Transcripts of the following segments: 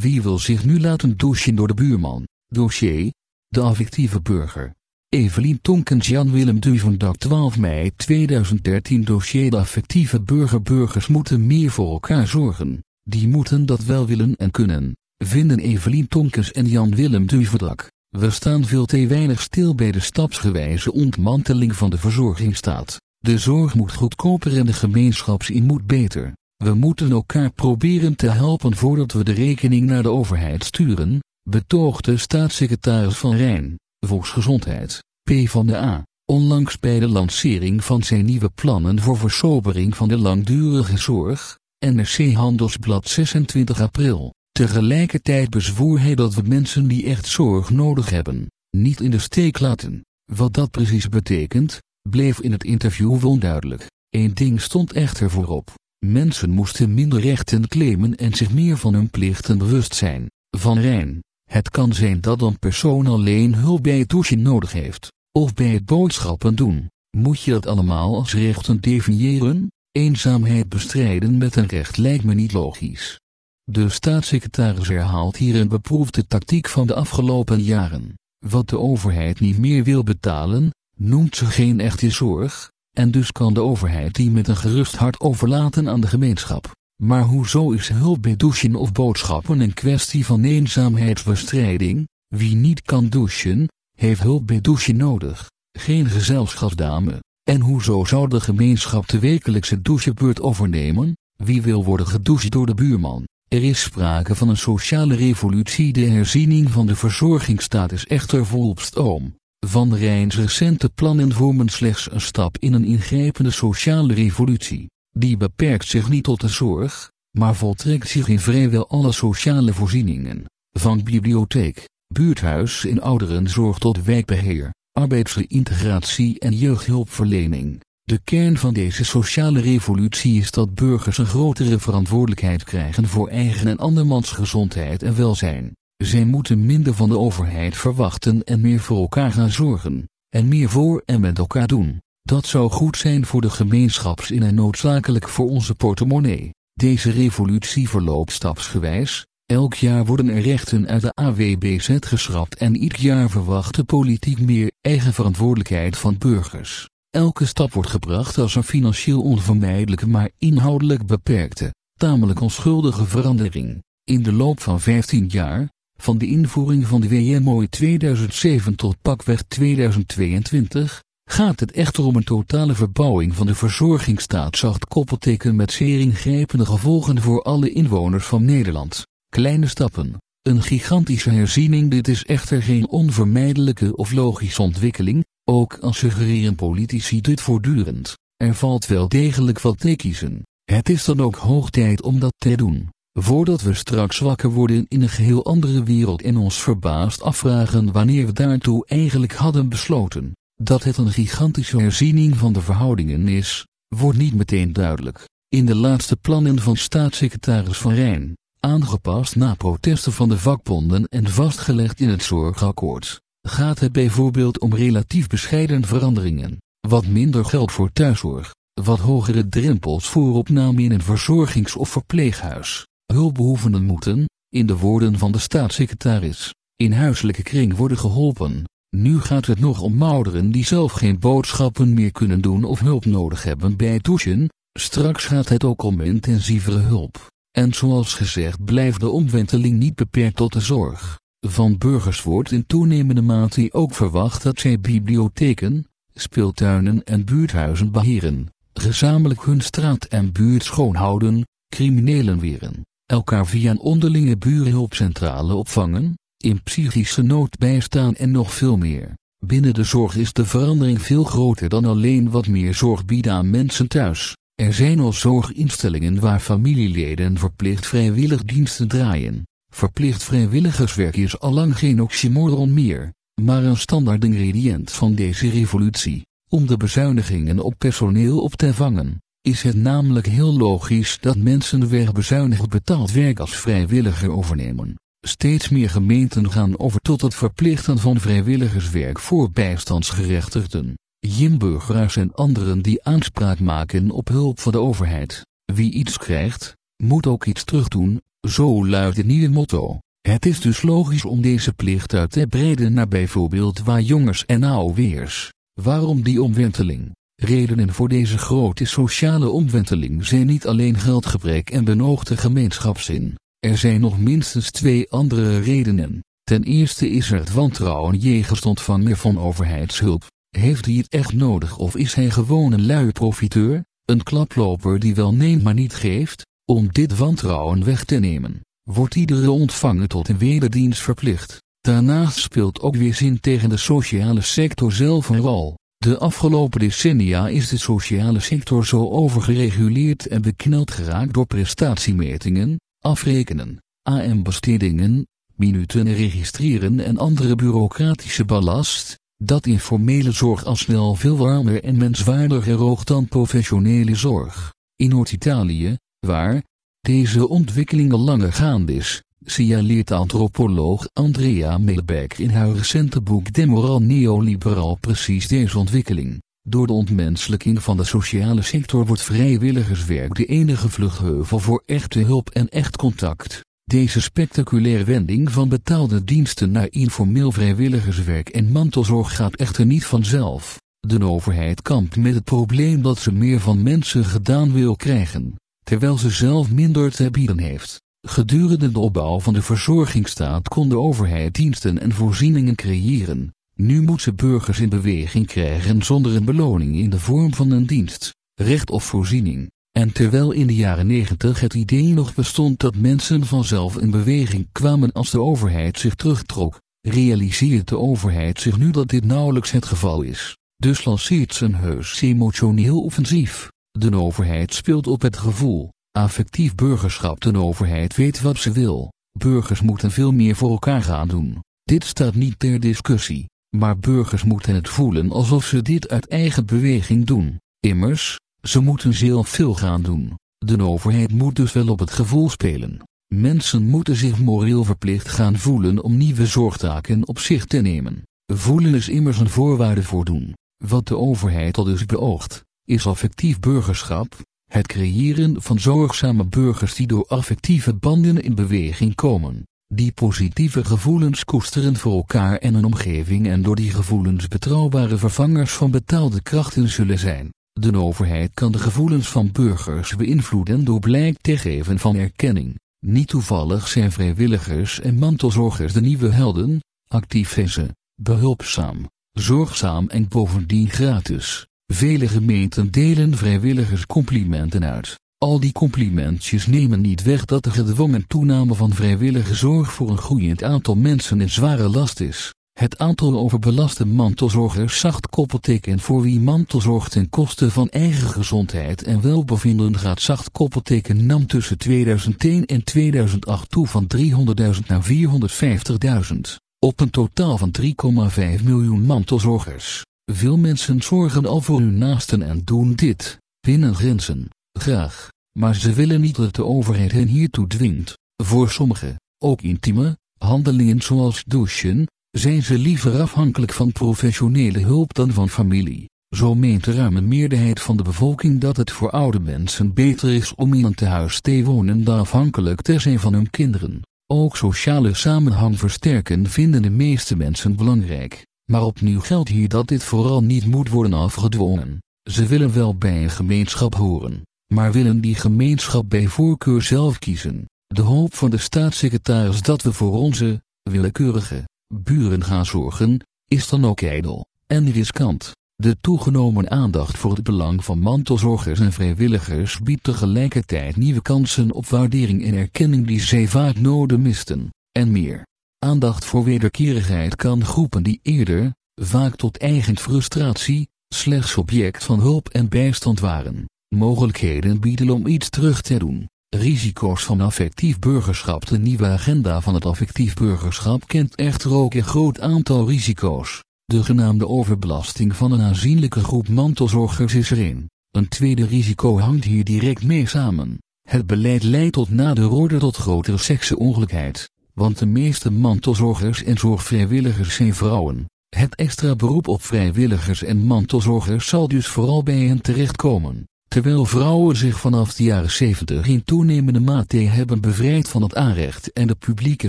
Wie wil zich nu laten douchen door de buurman? Dossier. De affectieve burger. Evelien Tonkens Jan Willem Duvendak 12 mei 2013 Dossier De affectieve burger Burgers moeten meer voor elkaar zorgen. Die moeten dat wel willen en kunnen. Vinden Evelien Tonkens en Jan Willem Duvendak. We staan veel te weinig stil bij de stapsgewijze ontmanteling van de verzorgingsstaat. De zorg moet goedkoper en de gemeenschapsin moet beter. We moeten elkaar proberen te helpen voordat we de rekening naar de overheid sturen, betoogde staatssecretaris Van Rijn, Volksgezondheid, P van de A, onlangs bij de lancering van zijn nieuwe plannen voor versobering van de langdurige zorg, NRC Handelsblad 26 april. Tegelijkertijd bezwoer hij dat we mensen die echt zorg nodig hebben, niet in de steek laten. Wat dat precies betekent, bleef in het interview onduidelijk. Eén ding stond echter voorop. Mensen moesten minder rechten claimen en zich meer van hun plichten bewust zijn. Van Rijn. Het kan zijn dat een persoon alleen hulp bij het douchen nodig heeft, of bij het boodschappen doen. Moet je dat allemaal als rechten definiëren? Eenzaamheid bestrijden met een recht lijkt me niet logisch. De staatssecretaris herhaalt hier een beproefde tactiek van de afgelopen jaren. Wat de overheid niet meer wil betalen, noemt ze geen echte zorg, en dus kan de overheid die met een gerust hart overlaten aan de gemeenschap. Maar hoezo is hulp bij douchen of boodschappen een kwestie van eenzaamheidsbestrijding? Wie niet kan douchen, heeft hulp bij douchen nodig, geen gezelschapsdame. En hoezo zou de gemeenschap de wekelijkse douchebeurt overnemen? Wie wil worden gedoucht door de buurman? Er is sprake van een sociale revolutie. De herziening van de verzorgingsstaat is echter volop stoom. Van Rijns recente plannen vormen slechts een stap in een ingrijpende sociale revolutie. Die beperkt zich niet tot de zorg, maar voltrekt zich in vrijwel alle sociale voorzieningen. Van bibliotheek, buurthuis in ouderenzorg tot wijkbeheer, arbeidsreintegratie en jeugdhulpverlening. De kern van deze sociale revolutie is dat burgers een grotere verantwoordelijkheid krijgen voor eigen en andermans gezondheid en welzijn. Zij moeten minder van de overheid verwachten en meer voor elkaar gaan zorgen, en meer voor en met elkaar doen. Dat zou goed zijn voor de gemeenschapsin en noodzakelijk voor onze portemonnee. Deze revolutie verloopt stapsgewijs. Elk jaar worden er rechten uit de AWBZ geschrapt en ieder jaar verwacht de politiek meer eigen verantwoordelijkheid van burgers. Elke stap wordt gebracht als een financieel onvermijdelijke maar inhoudelijk beperkte, tamelijk onschuldige verandering. In de loop van 15 jaar, van de invoering van de WMO 2007 tot pakweg 2022, gaat het echter om een totale verbouwing van de verzorgingsstaat zacht koppelteken met zeer ingrijpende gevolgen voor alle inwoners van Nederland. Kleine stappen. Een gigantische herziening dit is echter geen onvermijdelijke of logische ontwikkeling, ook al suggereren politici dit voortdurend. Er valt wel degelijk wat te kiezen. Het is dan ook hoog tijd om dat te doen. Voordat we straks wakker worden in een geheel andere wereld en ons verbaasd afvragen wanneer we daartoe eigenlijk hadden besloten. Dat het een gigantische herziening van de verhoudingen is, wordt niet meteen duidelijk. In de laatste plannen van staatssecretaris Van Rijn, aangepast na protesten van de vakbonden en vastgelegd in het zorgakkoord, gaat het bijvoorbeeld om relatief bescheiden veranderingen, wat minder geld voor thuiszorg, wat hogere drempels voor opname in een verzorgings- of verpleeghuis, hulpbehoevenden moeten, in de woorden van de staatssecretaris, in huiselijke kring worden geholpen. Nu gaat het nog om ouderen die zelf geen boodschappen meer kunnen doen of hulp nodig hebben bij het douchen, straks gaat het ook om intensievere hulp. En zoals gezegd blijft de omwenteling niet beperkt tot de zorg. Van burgers wordt in toenemende mate ook verwacht dat zij bibliotheken, speeltuinen en buurthuizen beheren, gezamenlijk hun straat en buurt schoonhouden, criminelen weren, elkaar via een onderlinge burenhulpcentrale opvangen, in psychische nood bijstaan en nog veel meer. Binnen de zorg is de verandering veel groter dan alleen wat meer zorg bieden aan mensen thuis. Er zijn al zorginstellingen waar familieleden verplicht vrijwillig diensten draaien. Verplicht vrijwilligerswerk is allang geen oxymoron meer, maar een standaard ingrediënt van deze revolutie. Om de bezuinigingen op personeel op te vangen, is het namelijk heel logisch dat mensen wegbezuinigd betaald werk als vrijwilliger overnemen. Steeds meer gemeenten gaan over tot het verplichten van vrijwilligerswerk voor bijstandsgerechtigden, Jimburgeraars en anderen die aanspraak maken op hulp van de overheid. Wie iets krijgt, moet ook iets terugdoen, zo luidt het nieuwe motto. Het is dus logisch om deze plicht uit te breiden naar bijvoorbeeld waar jongens en AOW'ers. Waarom die omwenteling? Redenen voor deze grote sociale omwenteling zijn niet alleen geldgebrek en benoogde gemeenschapszin. Er zijn nog minstens twee andere redenen. Ten eerste is er het wantrouwen jegens ontvanger van overheidshulp. Heeft hij het echt nodig of is hij gewoon een luie profiteur, een klaploper die wel neemt maar niet geeft? Om dit wantrouwen weg te nemen, wordt iedere ontvanger tot een wederdienst verplicht. Daarnaast speelt ook weer zin tegen de sociale sector zelf een rol. De afgelopen decennia is de sociale sector zo overgereguleerd en bekneld geraakt door prestatiemetingen, afrekenen, AM-bestedingen, minuten registreren en andere bureaucratische ballast, dat informele zorg al snel veel warmer en menswaardiger oogt dan professionele zorg. In Noord-Italië, waar deze ontwikkeling al langer gaande is, signaleert antropoloog Andrea Melbeck in haar recente boek Demoral Neoliberaal precies deze ontwikkeling. Door de ontmenselijking van de sociale sector wordt vrijwilligerswerk de enige vluchtheuvel voor echte hulp en echt contact. Deze spectaculaire wending van betaalde diensten naar informeel vrijwilligerswerk en mantelzorg gaat echter niet vanzelf. De overheid kampt met het probleem dat ze meer van mensen gedaan wil krijgen, terwijl ze zelf minder te bieden heeft. Gedurende de opbouw van de verzorgingsstaat kon de overheid diensten en voorzieningen creëren. Nu moet ze burgers in beweging krijgen zonder een beloning in de vorm van een dienst, recht of voorziening. En terwijl in de jaren negentig het idee nog bestond dat mensen vanzelf in beweging kwamen als de overheid zich terugtrok, realiseert de overheid zich nu dat dit nauwelijks het geval is. Dus lanceert ze een heus emotioneel offensief. De overheid speelt op het gevoel, affectief burgerschap. De overheid weet wat ze wil. Burgers moeten veel meer voor elkaar gaan doen. Dit staat niet ter discussie, maar burgers moeten het voelen alsof ze dit uit eigen beweging doen. Immers, ze moeten zelf veel gaan doen. De overheid moet dus wel op het gevoel spelen. Mensen moeten zich moreel verplicht gaan voelen om nieuwe zorgtaken op zich te nemen. Voelen is immers een voorwaarde voor doen. Wat de overheid al dus beoogt, is affectief burgerschap, het creëren van zorgzame burgers die door affectieve banden in beweging komen, die positieve gevoelens koesteren voor elkaar en een omgeving en door die gevoelens betrouwbare vervangers van betaalde krachten zullen zijn. De overheid kan de gevoelens van burgers beïnvloeden door blijk te geven van erkenning. Niet toevallig zijn vrijwilligers en mantelzorgers de nieuwe helden, actief zijn ze, behulpzaam, zorgzaam en bovendien gratis. Vele gemeenten delen vrijwilligers complimenten uit. Al die complimentjes nemen niet weg dat de gedwongen toename van vrijwillige zorg voor een groeiend aantal mensen een zware last is. Het aantal overbelaste mantelzorgers zacht koppelteken voor wie mantelzorg ten koste van eigen gezondheid en welbevinden gaat zacht koppelteken nam tussen 2010 en 2008 toe van 300.000 naar 450.000, op een totaal van 3,5 miljoen mantelzorgers. Veel mensen zorgen al voor hun naasten en doen dit, binnen grenzen, graag, maar ze willen niet dat de overheid hen hiertoe dwingt. Voor sommigen, ook intieme, handelingen zoals douchen, zijn ze liever afhankelijk van professionele hulp dan van familie. Zo meent de ruime meerderheid van de bevolking dat het voor oude mensen beter is om in een tehuis te wonen dan afhankelijk te zijn van hun kinderen. Ook sociale samenhang versterken vinden de meeste mensen belangrijk. Maar opnieuw geldt hier dat dit vooral niet moet worden afgedwongen. Ze willen wel bij een gemeenschap horen, maar willen die gemeenschap bij voorkeur zelf kiezen. De hoop van de staatssecretaris dat we voor onze, willekeurige, buren gaan zorgen, is dan ook ijdel en riskant. De toegenomen aandacht voor het belang van mantelzorgers en vrijwilligers biedt tegelijkertijd nieuwe kansen op waardering en erkenning die zij vaak nodig misten, en meer. Aandacht voor wederkerigheid kan groepen die eerder, vaak tot eigen frustratie, slechts object van hulp en bijstand waren, mogelijkheden bieden om iets terug te doen. Risico's van affectief burgerschap De nieuwe agenda van het affectief burgerschap kent echter ook een groot aantal risico's. De genaamde overbelasting van een aanzienlijke groep mantelzorgers is er een. Tweede risico hangt hier direct mee samen. Het beleid leidt tot na de tot grotere seksenongelijkheid, want de meeste mantelzorgers en zorgvrijwilligers zijn vrouwen. Het extra beroep op vrijwilligers en mantelzorgers zal dus vooral bij hen terechtkomen. Terwijl vrouwen zich vanaf de jaren 70 in toenemende mate hebben bevrijd van het aanrecht en de publieke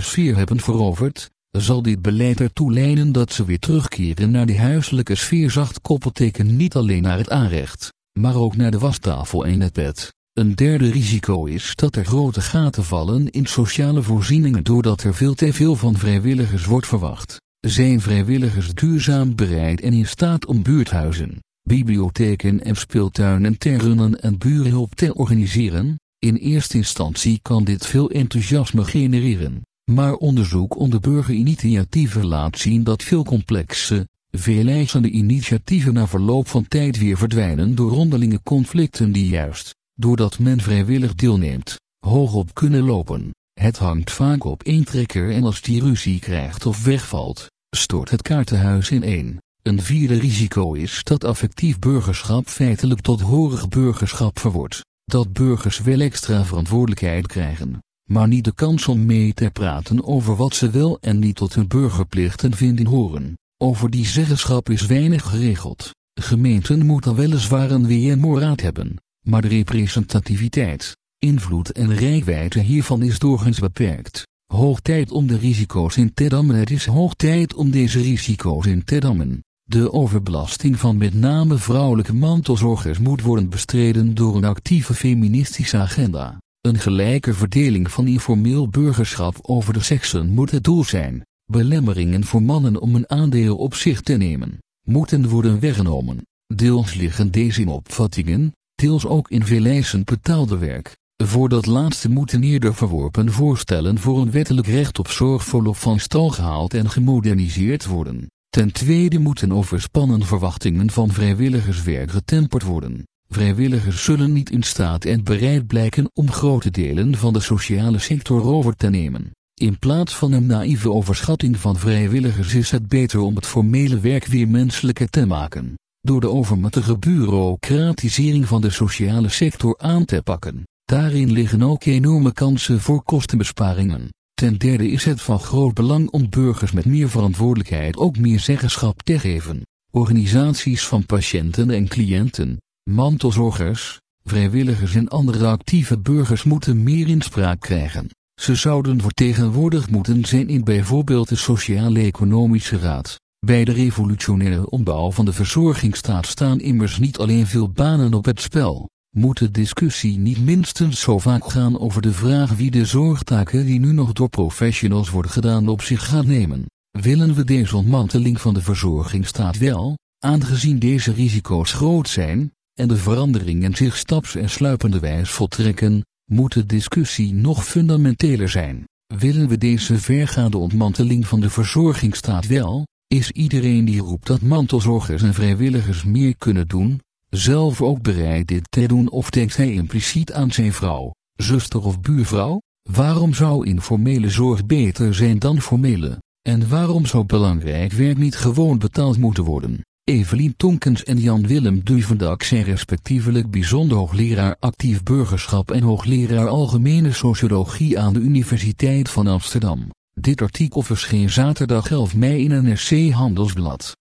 sfeer hebben veroverd, zal dit beleid ertoe leiden dat ze weer terugkeren naar de huiselijke sfeer zacht koppelteken niet alleen naar het aanrecht, maar ook naar de wastafel en het bed. Een derde risico is dat er grote gaten vallen in sociale voorzieningen doordat er veel te veel van vrijwilligers wordt verwacht. Zijn vrijwilligers duurzaam bereid en in staat om buurthuizen, bibliotheken en speeltuinen te runnen en burenhulp te organiseren? In eerste instantie kan dit veel enthousiasme genereren, maar onderzoek onder burgerinitiatieven laat zien dat veel complexe, veelijzende initiatieven na verloop van tijd weer verdwijnen door rondelinge conflicten die juist, doordat men vrijwillig deelneemt, hoogop kunnen lopen. Het hangt vaak op één trekker en als die ruzie krijgt of wegvalt, stort het kaartenhuis in één. Een vierde risico is dat affectief burgerschap feitelijk tot horig burgerschap verwordt. Dat burgers wel extra verantwoordelijkheid krijgen, maar niet de kans om mee te praten over wat ze wel en niet tot hun burgerplichten vinden horen. Over die zeggenschap is weinig geregeld. Gemeenten moeten weliswaar een WMO-raad hebben, maar de representativiteit, invloed en rijkwijde hiervan is doorgaans beperkt. Hoog tijd om de risico's in te dammen. Het is hoog tijd om deze risico's in te dammen. De overbelasting van met name vrouwelijke mantelzorgers moet worden bestreden door een actieve feministische agenda. Een gelijke verdeling van informeel burgerschap over de seksen moet het doel zijn. Belemmeringen voor mannen om een aandeel op zich te nemen, moeten worden weggenomen. Deels liggen deze in opvattingen, deels ook in veel eisen betaalde werk. Voor dat laatste moeten eerder verworpen voorstellen voor een wettelijk recht op zorg volop van stal gehaald en gemoderniseerd worden. Ten tweede moeten overspannen verwachtingen van vrijwilligerswerk getemperd worden. Vrijwilligers zullen niet in staat en bereid blijken om grote delen van de sociale sector over te nemen. In plaats van een naïeve overschatting van vrijwilligers is het beter om het formele werk weer menselijker te maken, door de overmatige bureaucratisering van de sociale sector aan te pakken. Daarin liggen ook enorme kansen voor kostenbesparingen. Ten derde is het van groot belang om burgers met meer verantwoordelijkheid ook meer zeggenschap te geven. Organisaties van patiënten en cliënten, mantelzorgers, vrijwilligers en andere actieve burgers moeten meer inspraak krijgen. Ze zouden vertegenwoordigd moeten zijn in bijvoorbeeld de Sociaal-Economische Raad. Bij de revolutionaire ombouw van de verzorgingsstaat staan immers niet alleen veel banen op het spel, moet de discussie niet minstens zo vaak gaan over de vraag wie de zorgtaken die nu nog door professionals worden gedaan op zich gaat nemen. Willen we deze ontmanteling van de verzorgingsstaat wel, aangezien deze risico's groot zijn, en de veranderingen zich staps- en sluipende wijs voltrekken, moet de discussie nog fundamenteler zijn. Willen we deze vergaande ontmanteling van de verzorgingsstaat wel, is iedereen die roept dat mantelzorgers en vrijwilligers meer kunnen doen, zelf ook bereid dit te doen of denkt hij impliciet aan zijn vrouw, zuster of buurvrouw? Waarom zou informele zorg beter zijn dan formele? En waarom zou belangrijk werk niet gewoon betaald moeten worden? Evelien Tonkens en Jan-Willem Duvendak zijn respectievelijk bijzonder hoogleraar actief burgerschap en hoogleraar algemene sociologie aan de Universiteit van Amsterdam. Dit artikel verscheen zaterdag 11 mei in NRC Handelsblad.